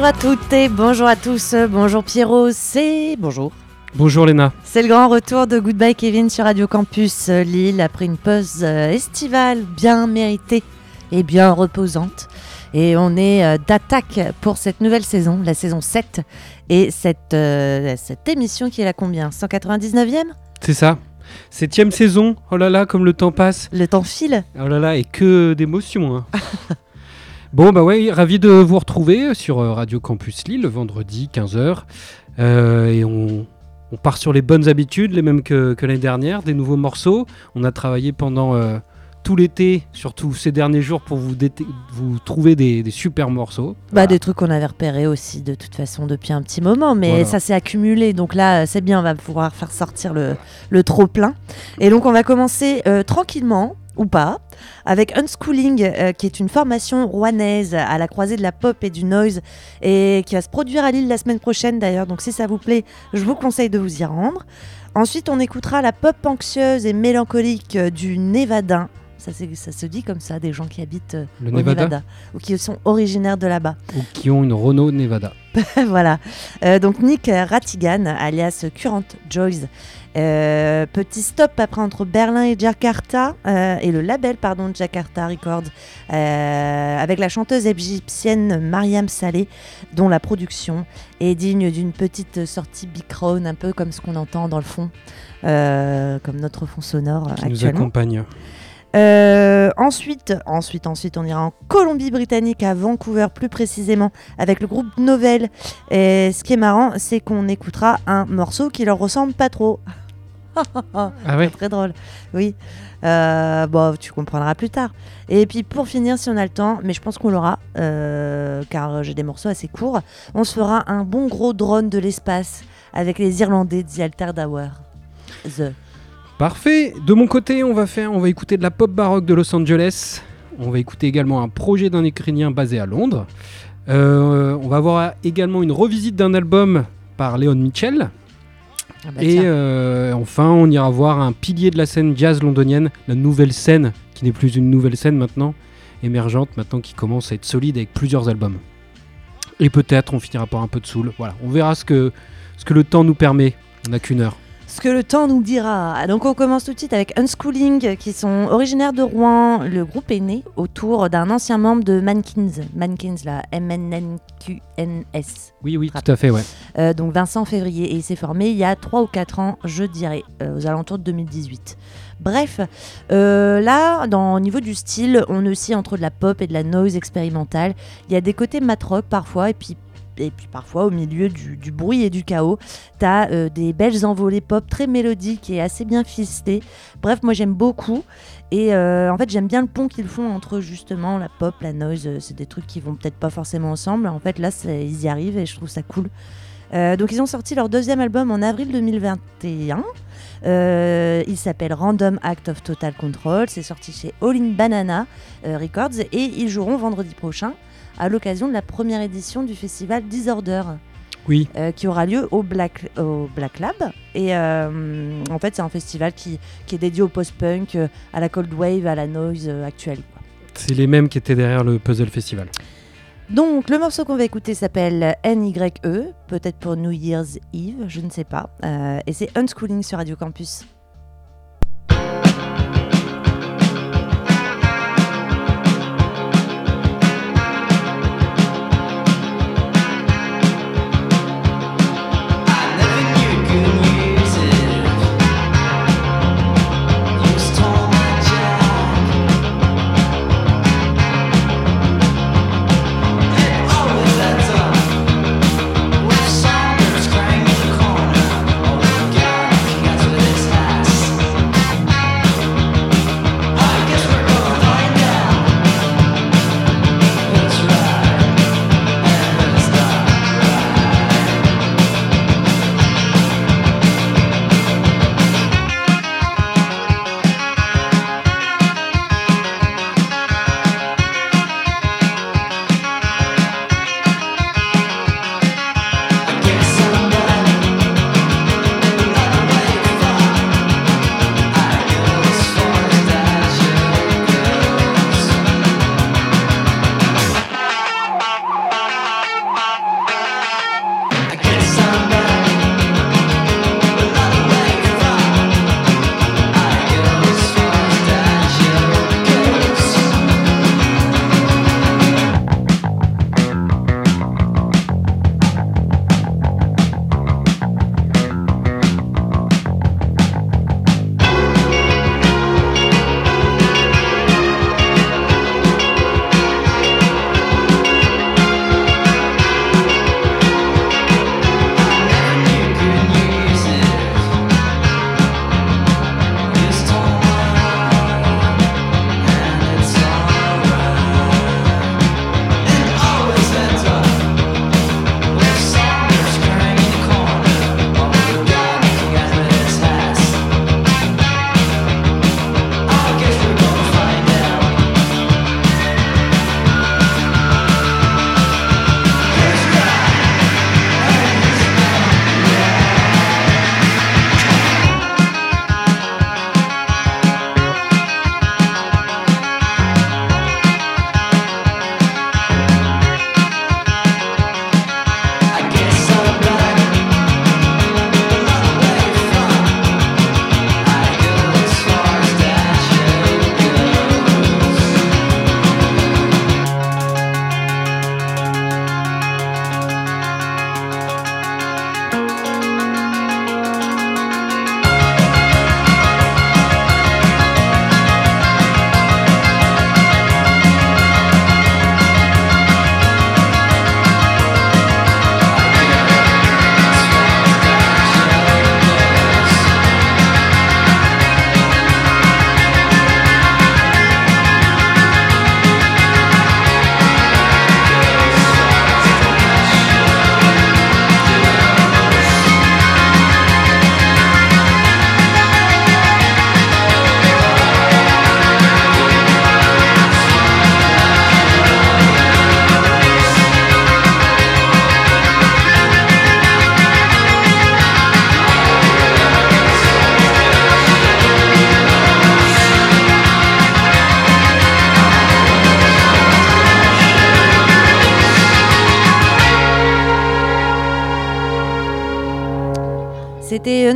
Bonjour à toutes et bonjour à tous. Bonjour Pierrot, c'est bonjour. Bonjour Léna. C'est le grand retour de Goodbye Kevin sur Radio Campus Lille après une pause euh, estivale bien méritée et bien reposante. Et on est euh, d'attaque pour cette nouvelle saison, la saison 7. Et cette, euh, cette émission qui est la combien? 199e C'est ça. Septième saison. Oh là là, comme le temps passe. Le temps file. Oh là là, et que d'émotions. hein. bon, bah ouais, ravi de vous retrouver sur euh, Radio Campus Lille le vendredi 15h. et on, on part sur les bonnes habitudes, les mêmes que, que l'année dernière, des nouveaux morceaux. On a travaillé pendant euh, tout l'été, surtout ces derniers jours, pour vous, trouver des, des super morceaux. Bah, Voilà. des trucs qu'on avait repérés aussi de toute façon depuis un petit moment, mais Voilà. ça s'est accumulé. Donc là, euh, c'est bien, on va pouvoir faire sortir le, le trop plein. Et donc on va commencer euh, tranquillement ou pas avec Unschooling, euh, qui est une formation rouennaise à la croisée de la pop et du noise et qui va se produire à Lille la semaine prochaine d'ailleurs. Donc si ça vous plaît, je vous conseille de vous y rendre. Ensuite, on écoutera la pop anxieuse et mélancolique euh, du Nevada. Ça, se dit comme ça, des gens qui habitent euh, Le au Nevada, Nevada ou qui sont originaires de là-bas. ou qui ont une Renault Nevada. voilà. Euh, donc Nick Ratigan, alias Current Joyce. Euh, petit stop après entre Berlin et Jakarta euh, et le label pardon Jakarta Records avec la chanteuse égyptienne Mariam Saleh dont la production est digne d'une petite sortie Big Crown un peu comme ce qu'on entend dans le fond comme notre fond sonore qui nous accompagne. Euh, ensuite, ensuite, ensuite, on ira en Colombie-Britannique, à Vancouver plus précisément, avec le groupe Novel. Et ce qui est marrant, c'est qu'on écoutera un morceau qui leur ressemble pas trop. Ah ouais Très drôle, oui. Euh, bon, tu comprendras plus tard. Et puis pour finir, si on a le temps, mais je pense qu'on l'aura, euh, car j'ai des morceaux assez courts, on se fera un bon gros drone de l'espace avec les Irlandais de The Altered Hour. The. Parfait. De mon côté, on va faire, on va écouter de la pop baroque de Los Angeles. On va écouter également un projet d'un Ukrainien basé à Londres. Euh, on va avoir également une revisite d'un album par Léon Mitchell. Ah bah Et euh, enfin, on ira voir un pilier de la scène jazz londonienne, la nouvelle scène, qui n'est plus une nouvelle scène maintenant, émergente maintenant, qui commence à être solide avec plusieurs albums. Et peut-être on finira par un peu de soul. Voilà, on verra ce que, ce que le temps nous permet. On n'a qu'une heure. Ce que le temps nous dira. Donc on commence tout de suite avec Unschooling, qui sont originaires de Rouen. Le groupe est né autour d'un ancien membre de Mankins. Mankins, la M-N-N-Q-N-S. Oui, oui, tout à fait, ouais. Euh, donc Vincent Février. Et il s'est formé il y a 3 ou 4 ans, je dirais, euh, aux alentours de 2018. Bref, euh, là, dans, au niveau du style, on oscille entre de la pop et de la noise expérimentale. Il y a des côtés mat rock parfois, et puis, et puis parfois au milieu du, bruit et du chaos, t'as euh, des belles envolées pop très mélodiques et assez bien ficelées. Bref, moi j'aime beaucoup. Et euh, en fait, j'aime bien le pont qu'ils font entre justement la pop, la noise. euh, C'est des trucs qui vont peut-être pas forcément ensemble. En fait, là, ils y arrivent et je trouve ça cool. Donc, ils ont sorti leur deuxième album en avril 2021. Euh, il s'appelle Random Act of Total Control. C'est sorti chez All in Banana Records et ils joueront vendredi prochain à l'occasion de la première édition du festival Disorder Oui, euh, qui aura lieu au Black, au Black Lab. Et euh, en fait, c'est un festival qui, qui est dédié au post-punk, euh, à la cold wave, à la noise actuelle. c'est les mêmes qui étaient derrière le Puzzle Festival. Donc, le morceau qu'on va écouter s'appelle NYE, peut-être pour New Year's Eve, je ne sais pas. Euh, et c'est Unschooling sur Radio Campus.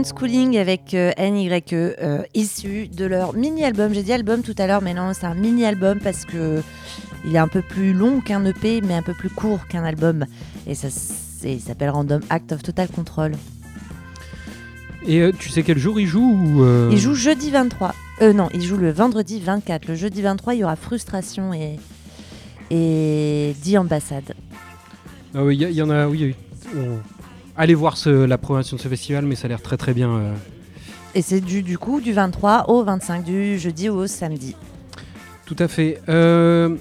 Unschooling avec euh, NYE, euh, issu de leur mini-album. J'ai dit album tout à l'heure, mais non, c'est un mini-album parce que il est un peu plus long qu'un EP, mais un peu plus court qu'un album. Et ça, il s'appelle Random Act of Total Control. Et euh, tu sais quel jour il joue ou, euh, Il joue jeudi 23. Euh, non, il joue le vendredi 24. Le jeudi 23, il y aura Frustration et, et 10 ambassades. Ah oui, il y, en a, oui. oui. On- Allez voir ce- la programmation de ce festival, mais ça a l'air très très bien. euh. Et c'est du, du coup du 23 au 25, du jeudi au samedi. Tout à fait. Euh,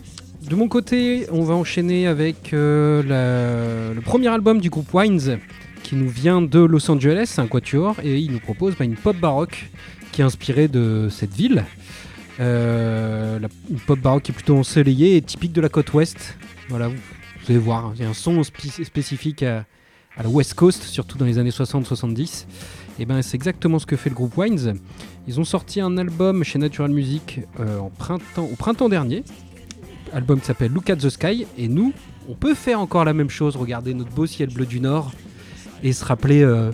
de mon côté, on va enchaîner avec euh, la- le premier album du groupe Wines, qui nous vient de Los Angeles, c'est un quatuor, et il nous propose bah, une pop baroque qui est inspirée de cette ville. Euh, la, une pop baroque qui est plutôt ensoleillée et typique de la côte ouest. Voilà, vous, vous allez voir, hein, il y a un son spé- spécifique à, à la West Coast, surtout dans les années 60-70. Et ben c'est exactement ce que fait le groupe Wines. Ils ont sorti un album chez Natural Music euh, en printemps, au printemps dernier. Album qui s'appelle Look at the Sky. Et nous, on peut faire encore la même chose, regarder notre beau ciel bleu du Nord et se rappeler euh,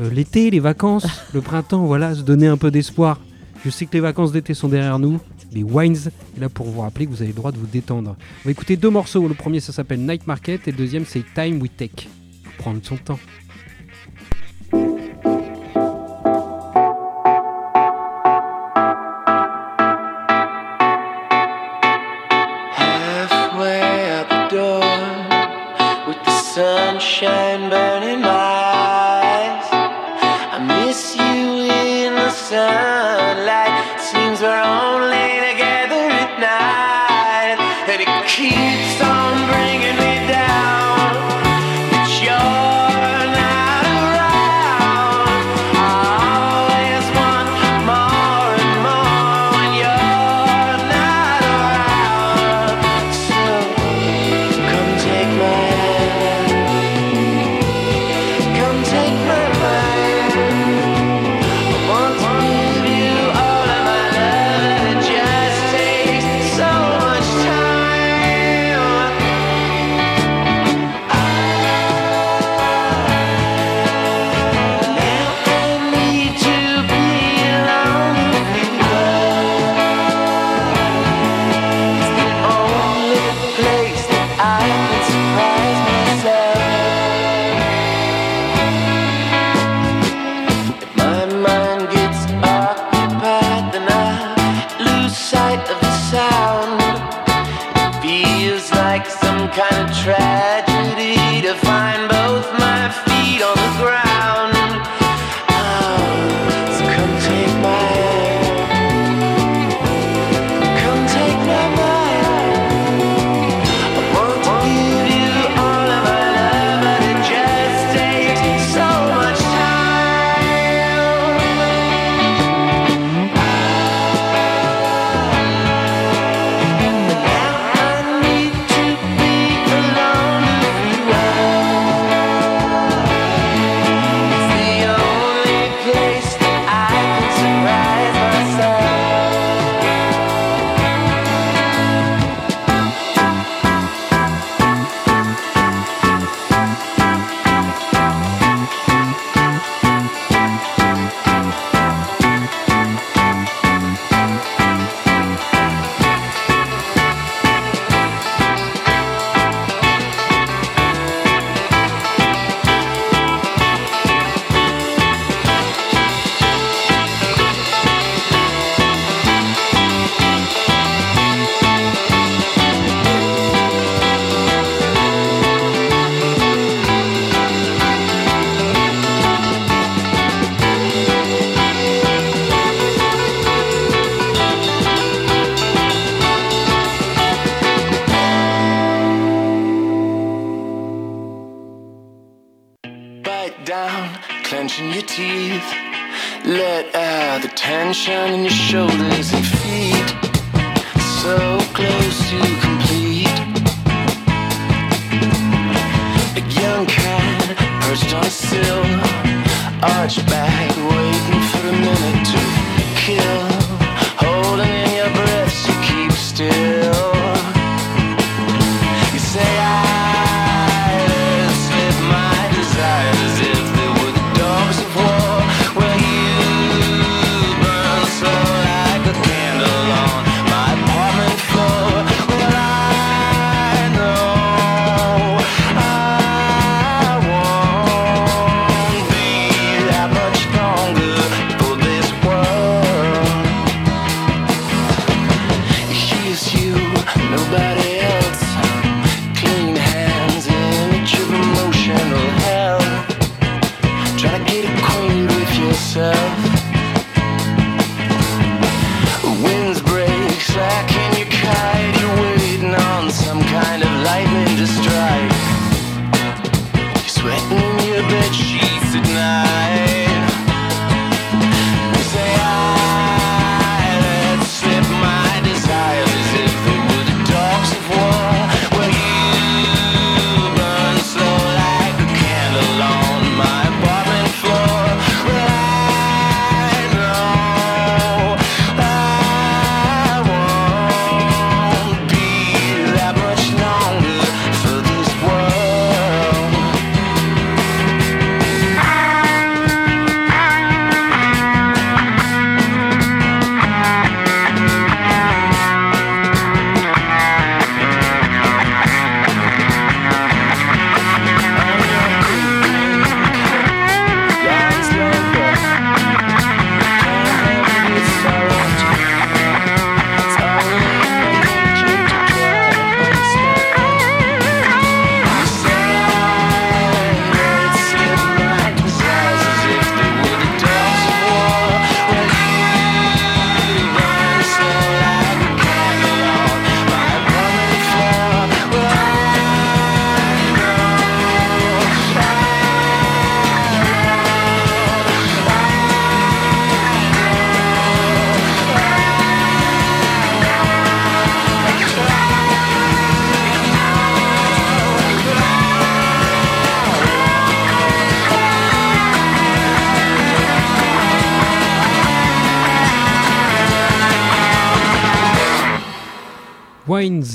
euh, l'été, les vacances, le printemps, voilà, se donner un peu d'espoir. Je sais que les vacances d'été sont derrière nous, mais Wines est là pour vous rappeler que vous avez le droit de vous détendre. On va écouter deux morceaux. Le premier, ça s'appelle Night Market et le deuxième, c'est Time We Take. Prendre son temps.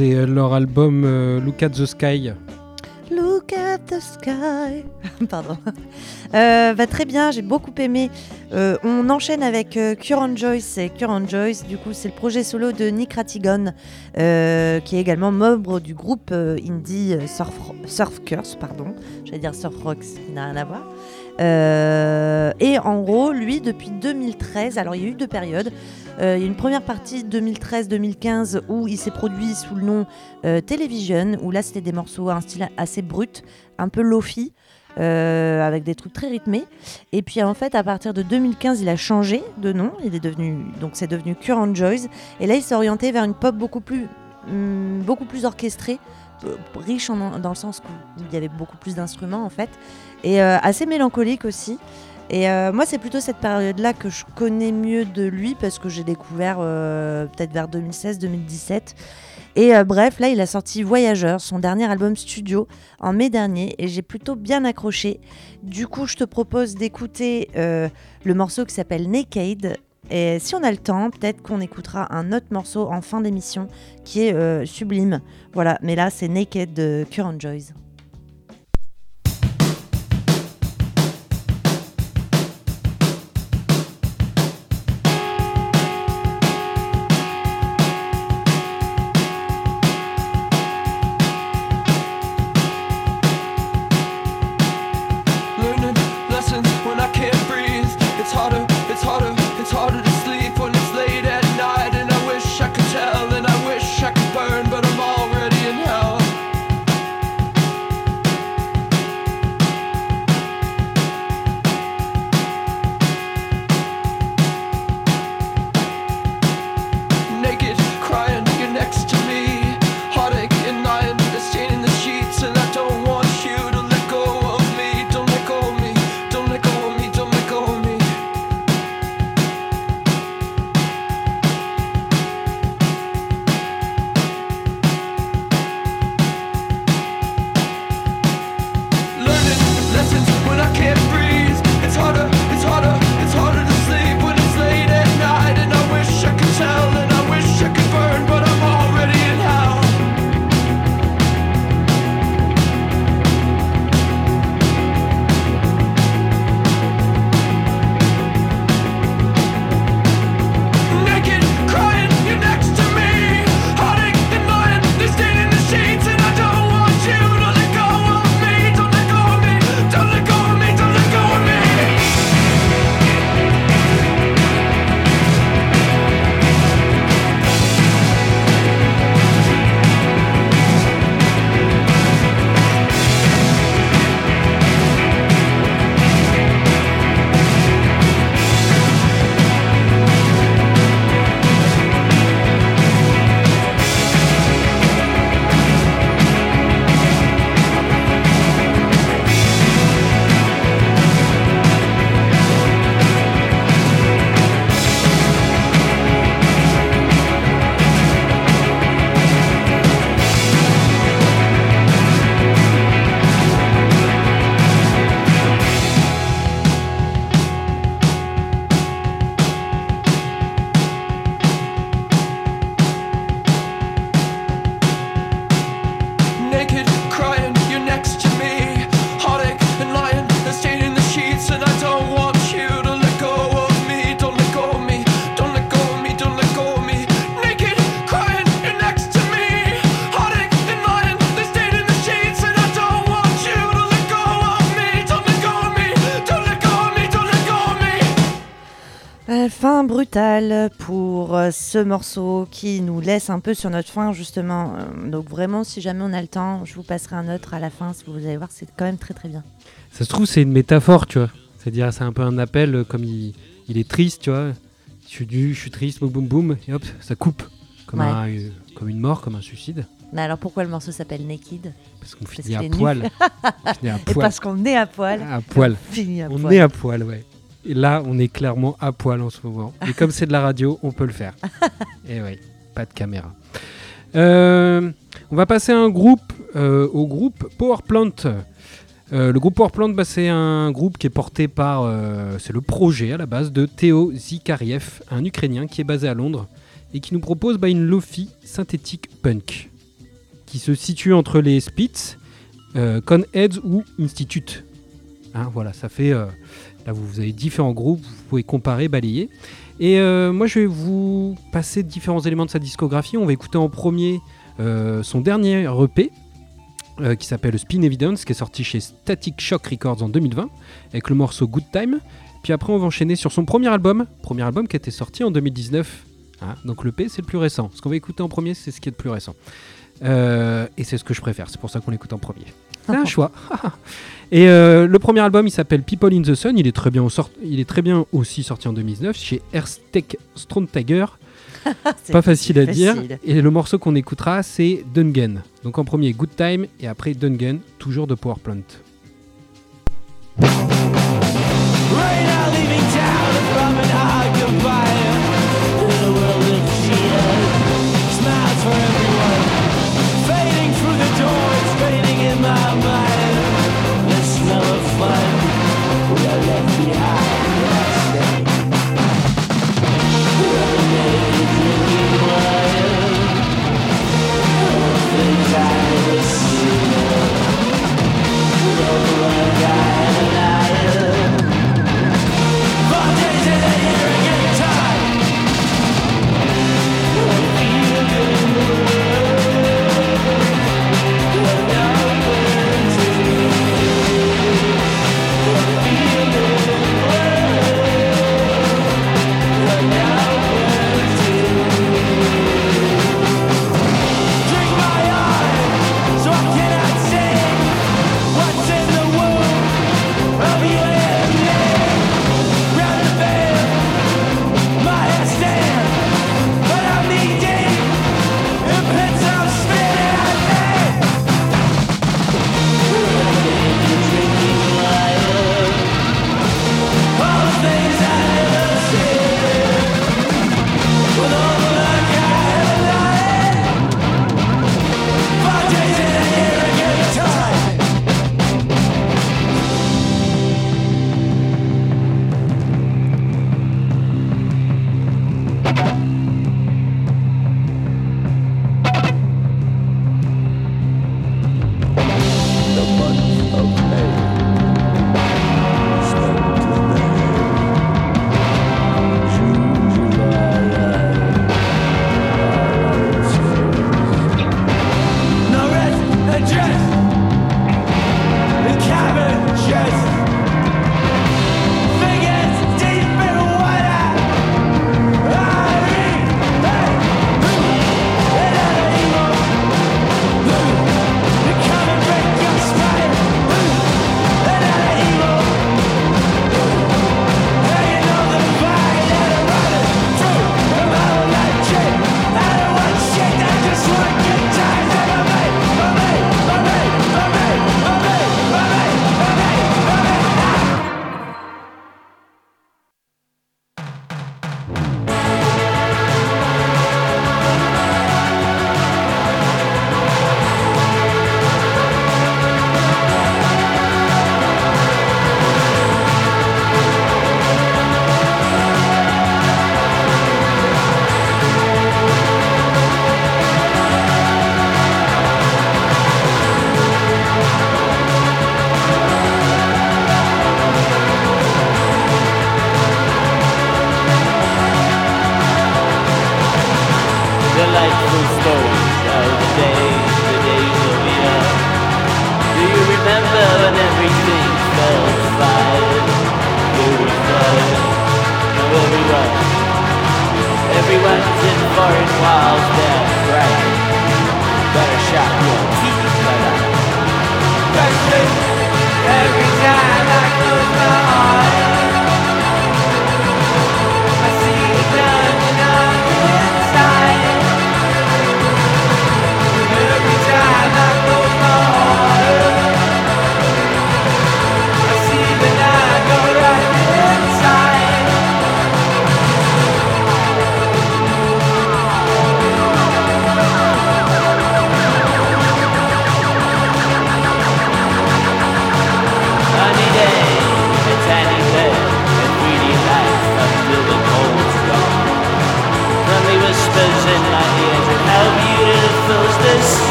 Et euh, leur album euh, Look at the Sky. Look at the sky. Pardon. Euh, très bien, j'ai beaucoup aimé. Euh, on enchaîne avec euh, Current Joyce et Current Joyce. Du coup, c'est le projet solo de Nick Ratigan, euh, qui est également membre du groupe indie Surf, Surf Curse, pardon. J'allais dire Surf Rocks, qui n'a rien à voir. Et en gros, lui, depuis 2013, alors il y a eu deux périodes. Euh, il y a une première partie 2013-2015 où il s'est produit sous le nom euh, Television, où là c'était des morceaux à un style assez brut, un peu lofi, euh, avec des trucs très rythmés. Et puis en fait, à partir de 2015, il a changé de nom. Il est devenu donc c'est devenu Current Joys. Et là, il s'est orienté vers une pop beaucoup plus hum, beaucoup plus orchestrée, euh, riche en- dans le sens où il y avait beaucoup plus d'instruments en fait, et assez mélancolique aussi. Et euh, moi, c'est plutôt cette période-là que je connais mieux de lui parce que j'ai découvert euh, peut-être vers 2016-2017. Et euh, bref, là, il a sorti Voyageur, son dernier album studio, en mai dernier, et j'ai plutôt bien accroché. Du coup, je te propose d'écouter le morceau qui s'appelle Naked. Et si on a le temps, peut-être qu'on écoutera un autre morceau en fin d'émission qui est sublime. Voilà, mais là, c'est Naked de Current Joys. Ce morceau qui nous laisse un peu sur notre fin justement. Euh, Donc vraiment, si jamais on a le temps, je vous passerai un autre à la fin. si Vous allez voir, c'est quand même très très bien. Ça se trouve, c'est une métaphore, tu vois. C'est-à-dire, c'est un peu un appel, euh, comme il, il est triste, tu vois. Je suis du, je suis triste, boum boum boum, et hop, ça coupe. Comme, Ouais. un, euh, comme une mort, comme un suicide. Mais alors pourquoi le morceau s'appelle Naked? Parce qu'on finit à poil. Et parce qu'on est à poil. À poil. on finit à On poil. est à poil, ouais. Et là, on est clairement à poil en ce moment. Et comme c'est de la radio, on peut le faire. Et ouais, pas de caméra. Euh, on va passer un groupe, euh, au groupe Powerplant. Euh, le groupe Powerplant, bah, c'est un groupe qui est porté par. c'est le projet à la base de Théo Zikariev, un Ukrainien qui est basé à Londres et qui nous propose bah, une lofi synthétique punk qui se situe entre les Spits, Conheads ou Institute. Hein, voilà, ça fait. euh, là, vous, avez différents groupes, vous pouvez comparer, balayer. Et euh, moi, je vais vous passer différents éléments de sa discographie. On va écouter en premier euh, son dernier EP. qui s'appelle Spin Evidence, qui est sorti chez Static Shock Records en 2020, avec le morceau Good Time. Puis après, on va enchaîner sur son premier album, premier album qui était sorti en 2019. Hein, donc le P, c'est le plus récent. Ce qu'on va écouter en premier, c'est ce qui est le plus récent. Euh, et c'est ce que je préfère, c'est pour ça qu'on l'écoute en premier. C'est un choix. et euh, le premier album, il s'appelle People in the Sun. Il est très bien, au sort- il est très bien aussi sorti en 2019 chez Erstek Stromtiger. C'est Pas facile à dire. facile. Et le morceau qu'on écoutera, c'est Dungan. Donc en premier, Good Time, et après Dungan, toujours de Power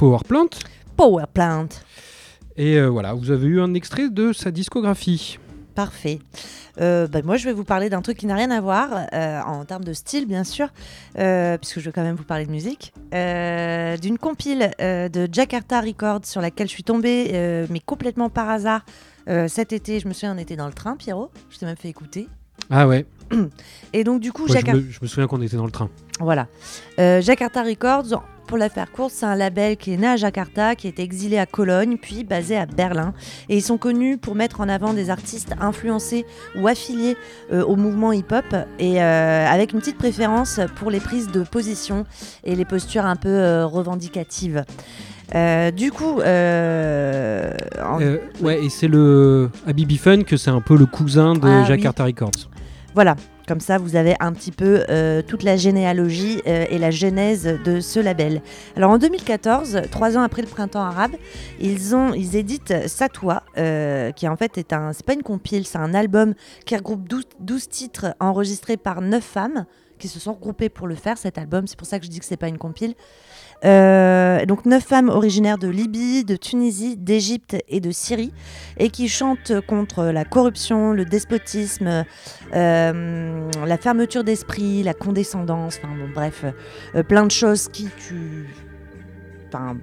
Power Plant. Power Plant. Et euh, voilà, vous avez eu un extrait de sa discographie. Parfait. Euh, bah, moi, je vais vous parler d'un truc qui n'a rien à voir, euh, en termes de style, bien sûr, euh, puisque je vais quand même vous parler de musique, d'une compile de Jakarta Records sur laquelle je suis tombée, mais complètement par hasard, cet été. Je me souviens, on était dans le train, Pierrot. Je t'ai même fait écouter. Ah ouais, Et donc, du coup, je, Jakarta. me, je me souviens qu'on était dans le train. Voilà. Euh, Jakarta Records, pour la faire courte, c'est un label qui est né à Jakarta, qui est exilé à Cologne, puis basé à Berlin. Et ils sont connus pour mettre en avant des artistes influencés ou affiliés euh, au mouvement hip-hop, et euh, avec une petite préférence pour les prises de position et les postures un peu euh, revendicatives. Du coup, en- ouais, et c'est le Habibi Fun que c'est un peu le cousin de Ah, Jakarta Records. Voilà, comme ça vous avez un petit peu euh, toute la généalogie euh, et la genèse de ce label. Alors en 2014, trois ans après le printemps arabe, ils ont ils éditent Satwa, euh, qui en fait est un c'est pas une compile, c'est un album qui regroupe 12, 12 titres enregistrés par 9 femmes qui se sont regroupées pour le faire cet album. C'est pour ça que je dis que c'est pas une compile. Euh, donc neuf femmes originaires de Libye, de Tunisie, d'Égypte et de Syrie, et qui chantent contre la corruption, le despotisme, euh, la fermeture d'esprit, la condescendance, enfin bon, bref, euh, plein de choses qui tu. Enfin,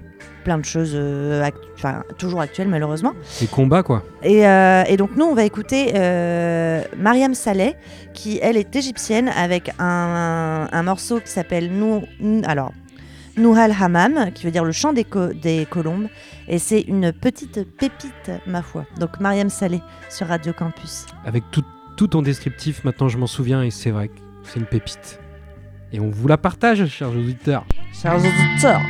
plein de choses act- enfin, toujours actuelles malheureusement. Les combats, quoi. Et, et donc nous, on va écouter Mariam Saleh, qui elle est égyptienne, avec un, un morceau qui s'appelle Nou, Nou- alors Nouhal Hammam, qui veut dire le chant des, co- des colombes. Et c'est une petite pépite, ma foi. Donc Mariam Saleh sur Radio Campus. Avec tout, tout ton descriptif, maintenant je m'en souviens et c'est vrai que c'est une pépite. Et on vous la partage, chers auditeurs. Chers auditeurs.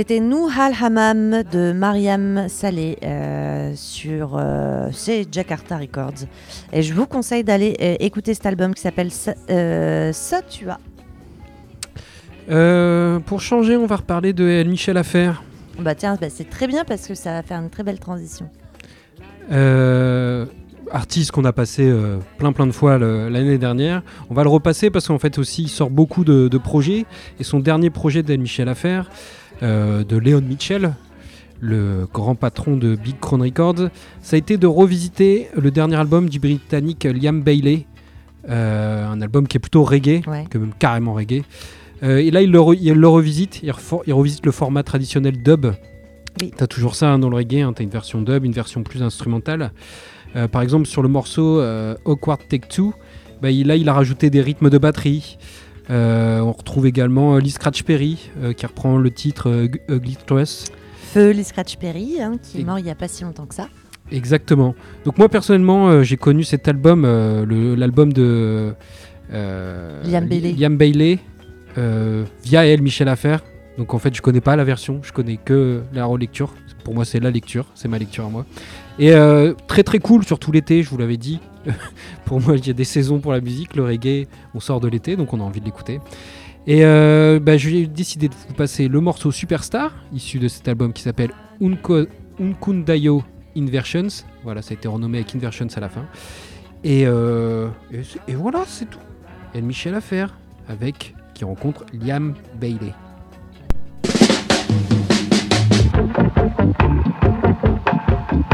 C'était Nou Hal Hammam de Mariam Saleh euh, sur euh, chez Jakarta Records. Et je vous conseille d'aller euh, écouter cet album qui s'appelle Sa- Satua. Euh, pour changer, on va reparler de El Michel Affaire. Bah tiens, bah, c'est très bien parce que ça va faire une très belle transition. Euh, artiste qu'on a passé euh, plein plein de fois l'année dernière. On va le repasser parce qu'en fait aussi il sort beaucoup de, de projets. Et son dernier projet d'El Michel Affaire, euh, de Léon Mitchell, le grand patron de Big Crown Records, ça a été de revisiter le dernier album du Britannique Liam Bailey. Euh, un album qui est plutôt reggae, Ouais. que même carrément reggae. Euh, et là, il le, re- il le revisite, il, revisite le format traditionnel dub. Oui. T'as toujours ça hein, dans le reggae, hein, t'as une version dub, une version plus instrumentale. Euh, par exemple, sur le morceau euh, Awkward Take Two, bah, il- là, il a rajouté des rythmes de batterie. Euh, on retrouve également euh, Lee Scratch Perry euh, qui reprend le titre Ug- Ugly. Feu Lee Scratch Perry, hein, qui est mort il n'y a pas si longtemps que ça. Exactement. Donc moi personnellement, j'ai connu cet album, l'album de Liam Bailey. Liam Bailey, via elle, Michel Affaire. Donc en fait, je connais pas la version, je connais que la relecture. Pour moi, c'est la lecture, c'est ma lecture à moi. Et euh, très très cool, surtout l'été, je vous l'avais dit. pour moi, il y a des saisons pour la musique. Le reggae, on sort de l'été, donc on a envie de l'écouter. Et euh, bah, j'ai décidé de vous passer le morceau Superstar, issu de cet album qui s'appelle Unkundayo Inversions. Voilà, ça a été renommé avec Inversions à la fin. Et, euh, et, et voilà, c'est tout. Et Michel Affaire, avec qui rencontre Liam Bailey. Thank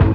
you.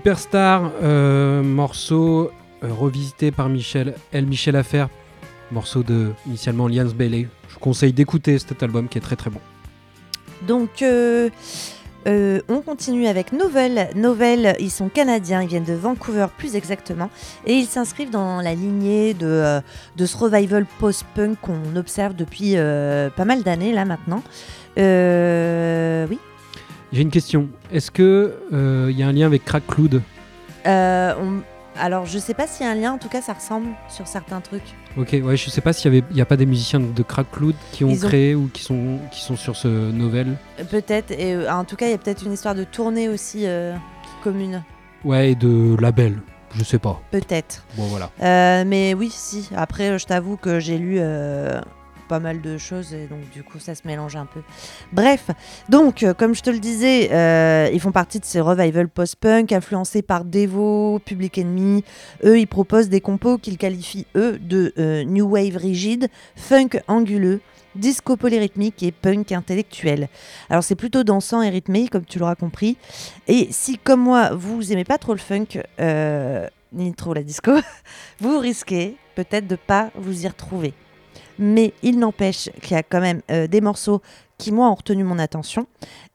Superstar, euh, morceau euh, revisité par Michel, El Michel Affaire, morceau de initialement Liam Bailey, je vous conseille d'écouter cet album qui est très très bon. Donc, euh, on continue avec Novel. Novel, ils sont canadiens, ils viennent de Vancouver plus exactement, et ils s'inscrivent dans la lignée de, de ce revival post-punk qu'on observe depuis pas mal d'années là maintenant. Oui. J'ai une question. Est-ce que euh, il y a un lien avec Crack Cloud Euh, on- Alors, je sais pas s'il y a un lien, en tout cas, ça ressemble sur certains trucs. Ok, ouais, je sais pas s'il y avait, y a pas des musiciens de Crack Cloud qui ont créé ou qui sont qui sont sur ce novel. Euh, Peut-être, et euh, en tout cas, il y a peut-être une histoire de tournée aussi euh, commune. Ouais, et de label. Je sais pas. Peut-être. Bon voilà. Euh, mais oui, si. Après, euh, je t'avoue que j'ai lu euh, pas mal de choses et donc du coup, ça se mélange un peu. Bref, donc, euh, comme je te le disais, euh, ils font partie de ces revival post-punk influencés par Devo, Public Enemy. Eux, ils proposent des compos qu'ils qualifient, eux, de euh, new wave rigide, funk anguleux, disco polyrythmique et punk intellectuel. Alors, c'est plutôt dansant et rythmé, comme tu l'auras compris. Et si, comme moi, vous aimez pas trop le funk, ni trop la disco, vous risquez peut-être de pas vous y retrouver. Mais il n'empêche qu'il y a quand même euh, des morceaux qui, moi, ont retenu mon attention,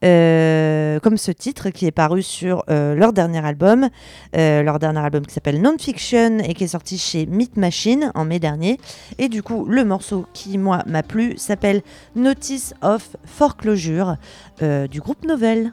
euh, comme ce titre qui est paru sur euh, leur dernier album, leur dernier album qui s'appelle Non-Fiction et qui est sorti chez Meat Machine en mai dernier. Et du coup, le morceau qui, moi, m'a plu s'appelle Notice of Foreclosure du groupe Novel.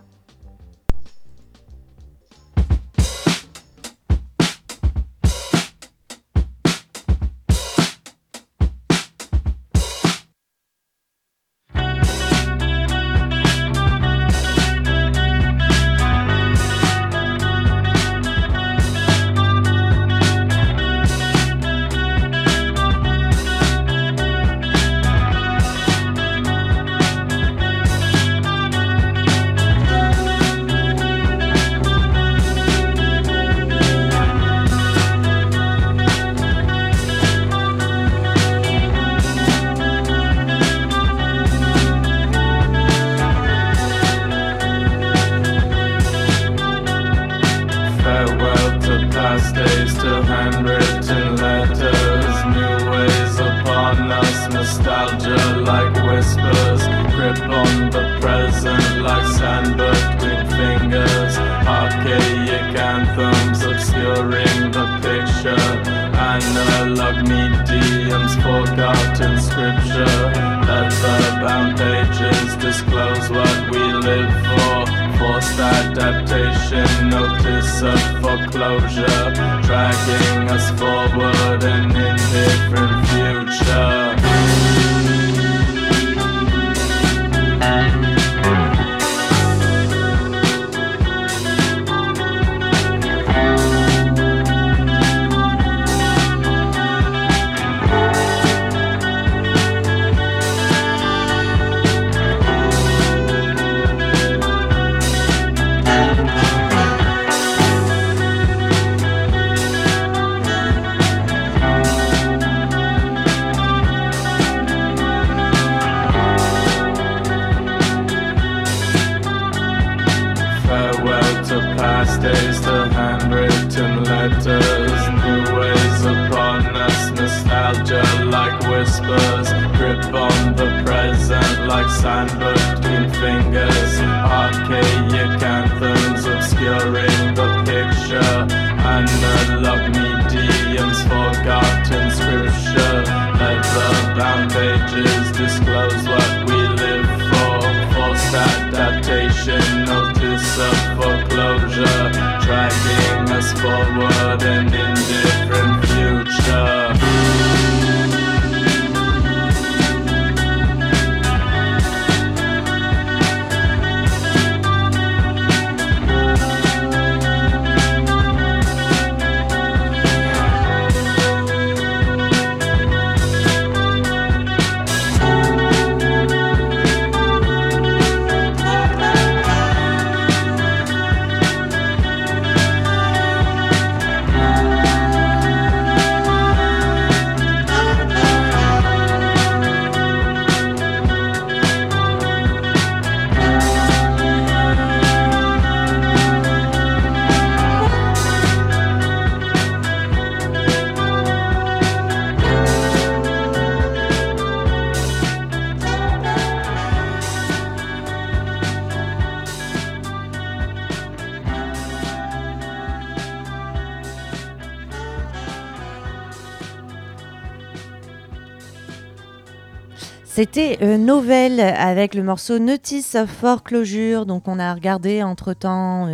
C'était euh, Nouvelle avec le morceau Notice of Foreclosure. Donc on a regardé entre temps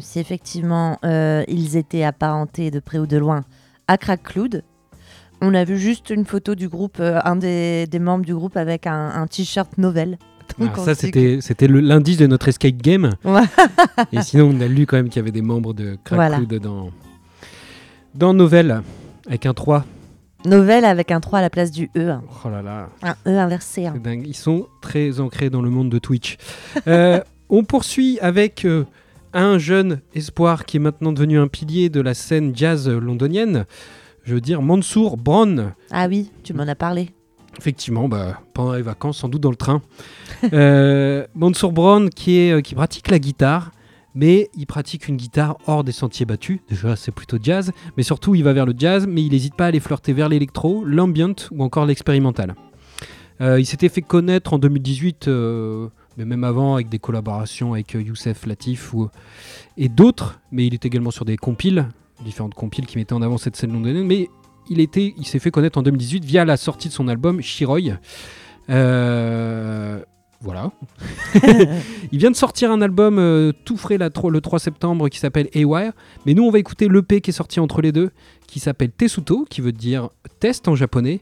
si effectivement euh, ils étaient apparentés de près ou de loin à Crack Cloud. On a vu juste une photo du groupe, euh, un des, des membres du groupe avec un, un t-shirt. Donc Ah, ça, c'était l'indice de notre escape game. Et sinon, on a lu quand même qu'il y avait des membres de Crack Voilà. Cloud dans, dans Nouvelle, avec un 3. Que Nouvelle avec un 3 à la place du E. hein. Oh là là, Un E inversé. hein. c'est dingue. Ils sont très ancrés dans le monde de Twitch. Euh, on poursuit avec euh, un jeune espoir qui est maintenant devenu un pilier de la scène jazz londonienne. Je veux dire Mansour Brown. Ah oui, tu m'en as parlé. Effectivement, bah, pendant les vacances, sans doute dans le train. euh, Mansour Brown qui, est, qui pratique la guitare, mais il pratique une guitare hors des sentiers battus. Déjà, c'est plutôt jazz, mais surtout, il va vers le jazz, mais il n'hésite pas à aller flirter vers l'électro, l'ambient ou encore l'expérimental. Euh, il s'était fait connaître en 2018, euh, mais même avant, avec des collaborations avec euh, Youssef Latif et d'autres, mais il est également sur des compiles, différentes compiles qui mettaient en avant cette scène londonienne, mais il, s'est fait connaître en 2018 via la sortie de son album Shiroy. Euh, voilà. il vient de sortir un album euh, tout frais la le 3 septembre qui s'appelle Haywire. Mais nous, on va écouter l'EP qui est sorti entre les deux, qui s'appelle Tesuto, qui veut dire test en japonais,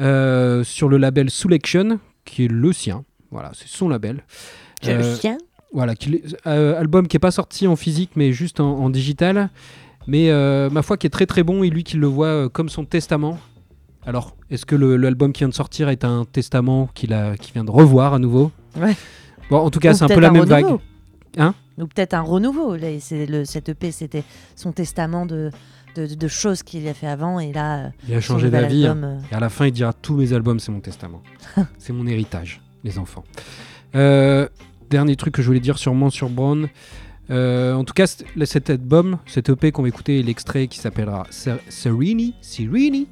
euh, sur le label Selection, qui est le sien. Voilà, c'est son label. Euh, tiens. voilà, qu'il est- euh, album qui n'est pas sorti en physique, mais juste en, en digital. Mais ma foi, qui est très très bon, et lui qui le voit comme son testament. Alors, est-ce que l'album qui vient de sortir est un testament qu'il a, qu'il vient de revoir à nouveau? Ouais. Bon, en tout cas, c'est un peu la même vague. renouveau. Hein? Ou peut-être un renouveau. Là, le, cette EP, c'était son testament de, de, de choses qu'il a fait avant. Et là, euh, Il a changé d'avis. hein. euh, Et à la fin, il dira tous mes albums, c'est mon testament. c'est mon héritage, les enfants. Euh, dernier truc que je voulais dire sûrement sur Brown. Euh, en tout cas, cet album, cet EP qu'on va écouter, l'extrait qui s'appellera Ser- Serini. Serini.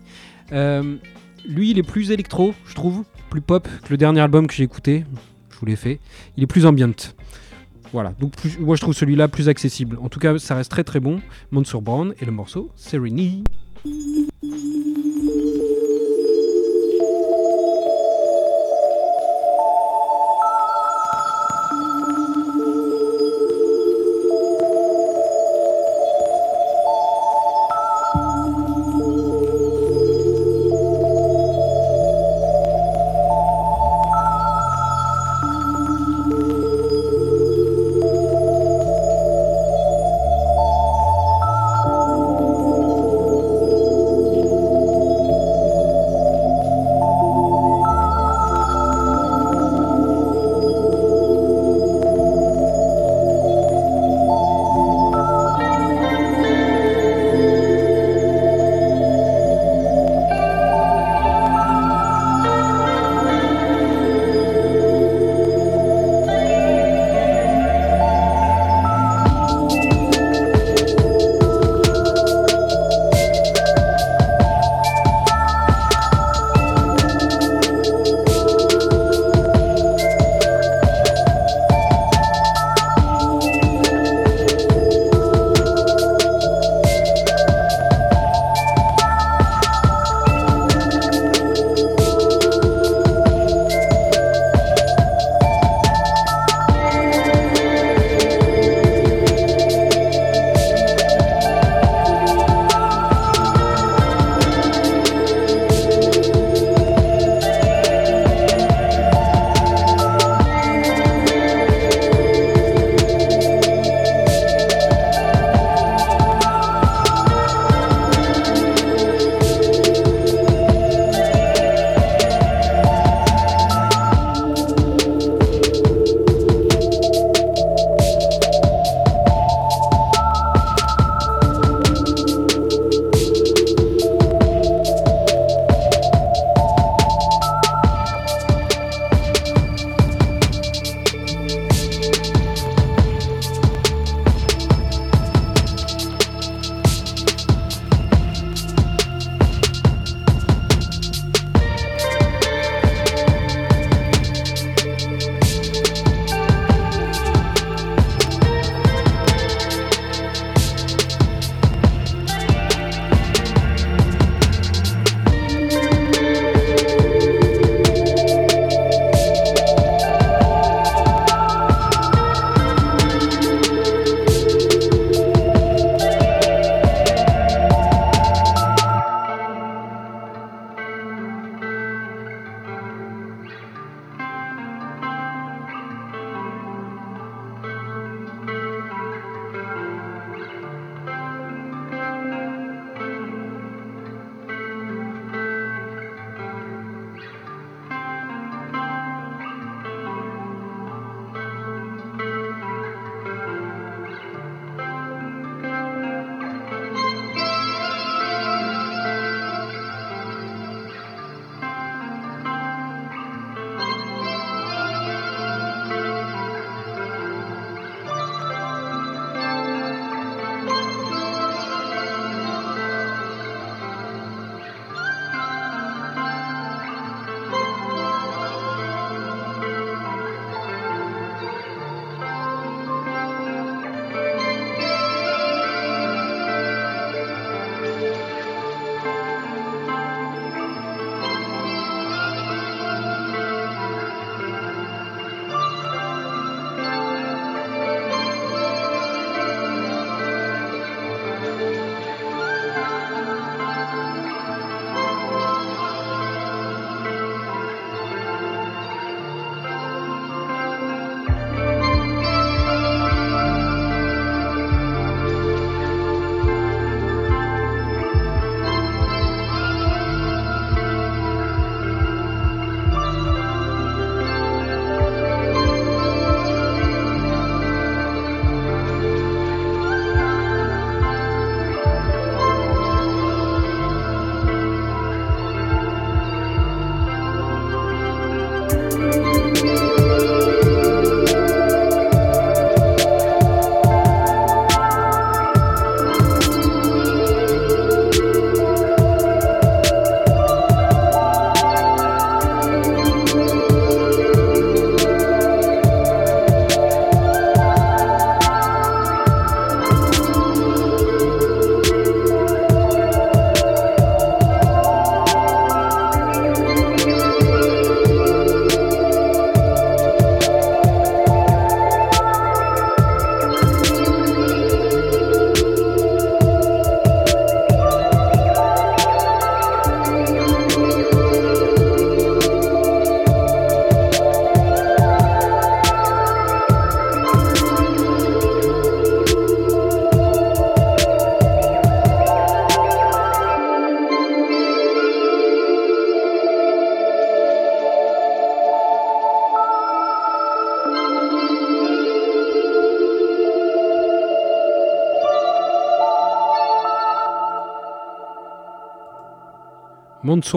Euh, lui, il est plus électro, je trouve, plus pop que le dernier album que j'ai écouté. Je vous l'ai fait. Il est plus ambient. Voilà, donc plus- moi je trouve celui-là plus accessible. En tout cas, ça reste très très bon. Mansour Brown et le morceau Serini.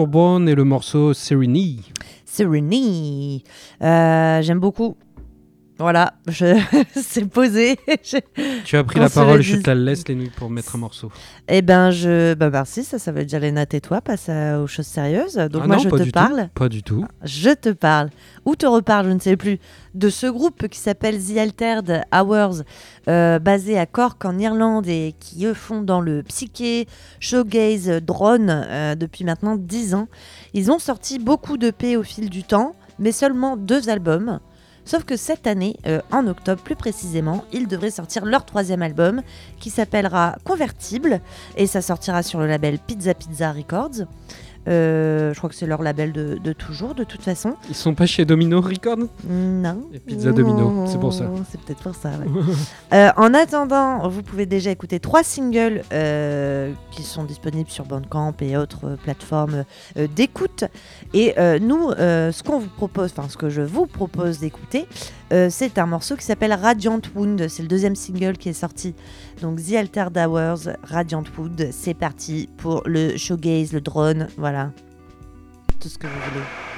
Brown et le morceau Serenity. Serenity. Euh, J'aime beaucoup. Voilà, je... c'est posé. Je- Tu as pris la parole, le je te la laisse les nuits pour mettre un morceau. Eh ben, je. Bah, merci, ça, ça veut dire Léna, tais-toi, passe à- aux choses sérieuses. Donc, Ah moi, non, je te tout. parle. Pas du tout. Je te parle, ou te reparle, je ne sais plus, de ce groupe qui s'appelle The Altered Hours, euh, basé à Cork en Irlande et qui eux font dans le psyché, showgaze, drone euh, depuis maintenant 10 ans. Ils ont sorti beaucoup de P au fil du temps, mais seulement deux albums. Sauf que cette année, euh, en octobre plus précisément, ils devraient sortir leur troisième album qui s'appellera Convertible et ça sortira sur le label Pizza Pizza Records. Euh, je crois que c'est leur label de, de toujours, de toute façon. Ils sont pas chez Domino Records Non. Et Pizza Domino, c'est pour ça. C'est peut-être pour ça. ouais. Euh, en attendant, vous pouvez déjà écouter trois singles euh, qui sont disponibles sur Bandcamp et autres plateformes d'écoute. Et nous, ce qu'on vous propose, enfin ce que je vous propose d'écouter, euh, c'est un morceau qui s'appelle Radiant Wound. C'est le deuxième single qui est sorti. Donc The Altered Hours, Radiant Wood. C'est parti pour le showgaze, le drone, voilà. Tout ce que vous voulez.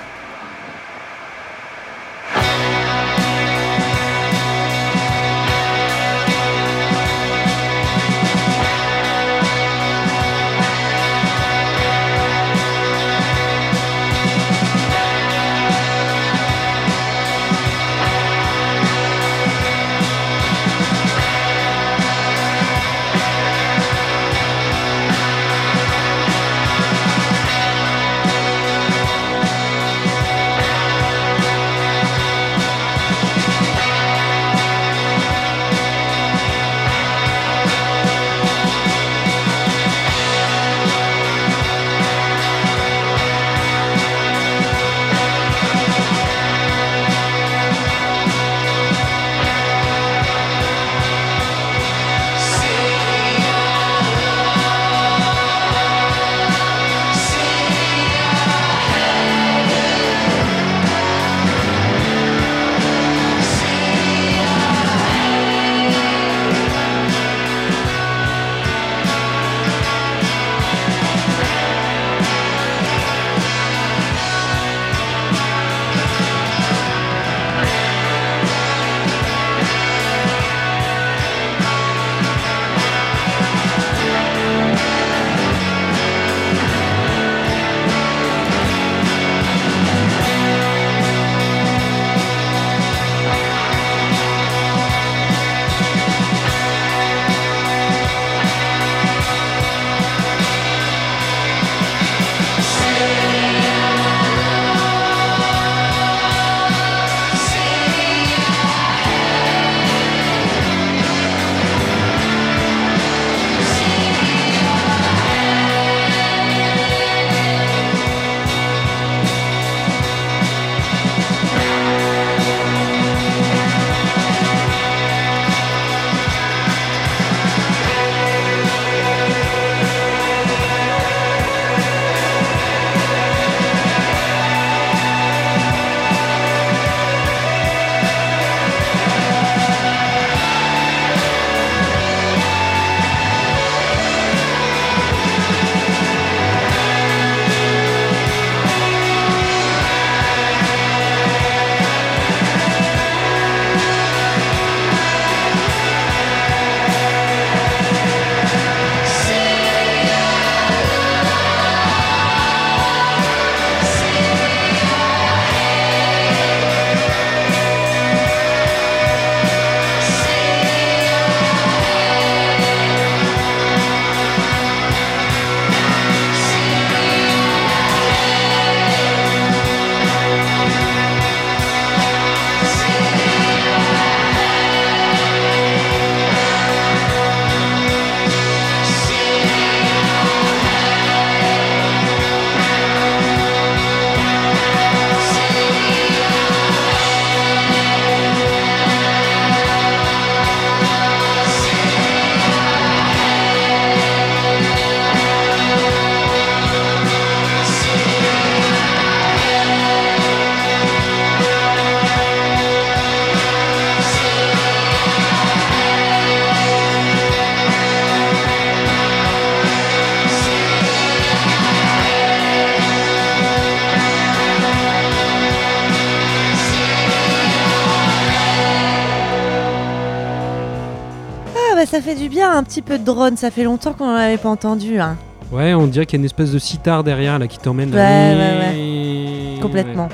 Ça fait du bien, un petit peu de drone, ça fait longtemps qu'on n'en avait pas entendu. Hein. Ouais, on dirait qu'il y a une espèce de sitar derrière là qui t'emmène. là. Ouais, ouais, Complètement.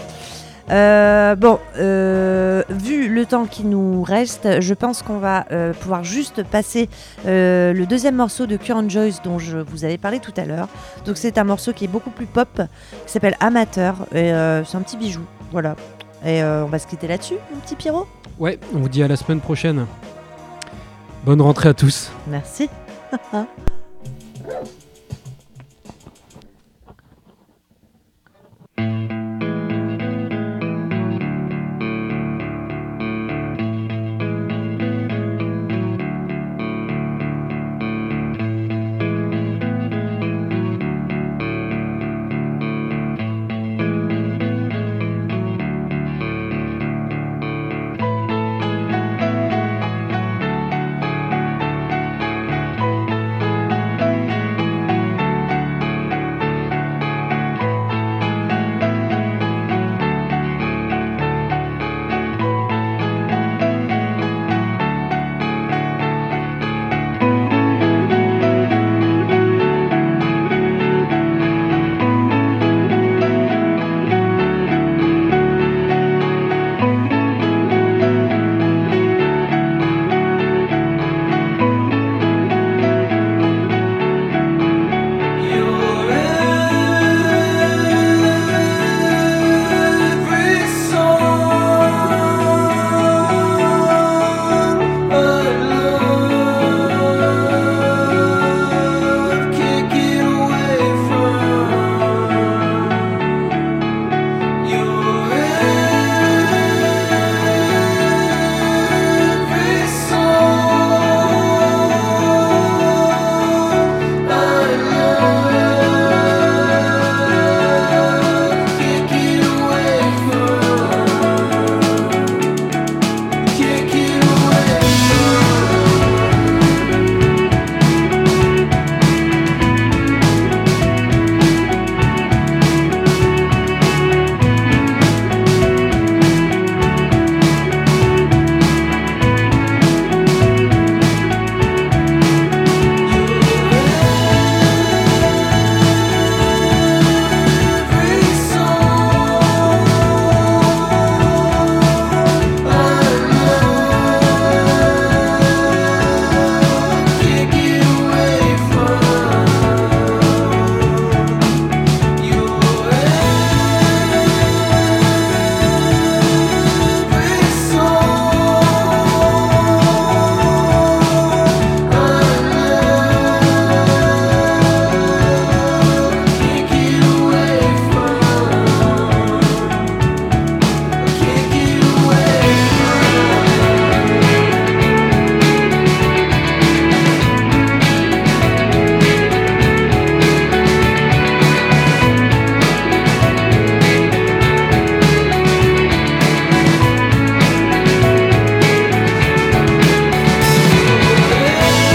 Euh, bon, euh, vu le temps qui nous reste, je pense qu'on va euh, pouvoir juste passer euh, le deuxième morceau de Current Joyce dont je vous avais parlé tout à l'heure. Donc c'est un morceau qui est beaucoup plus pop, qui s'appelle Amateur, et c'est un petit bijou, voilà. Et on va se quitter là-dessus, mon petit Pierrot? Ouais, on vous dit à la semaine prochaine. Bonne rentrée à tous. Merci.